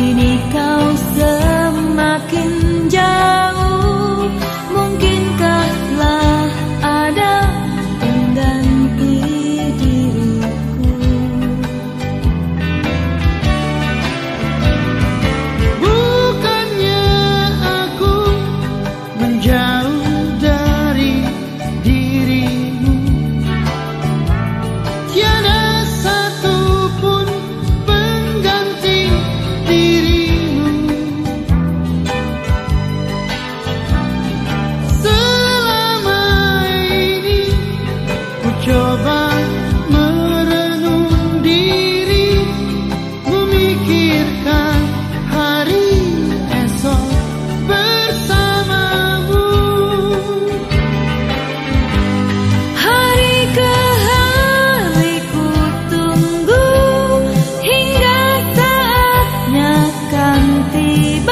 Inikah cantiva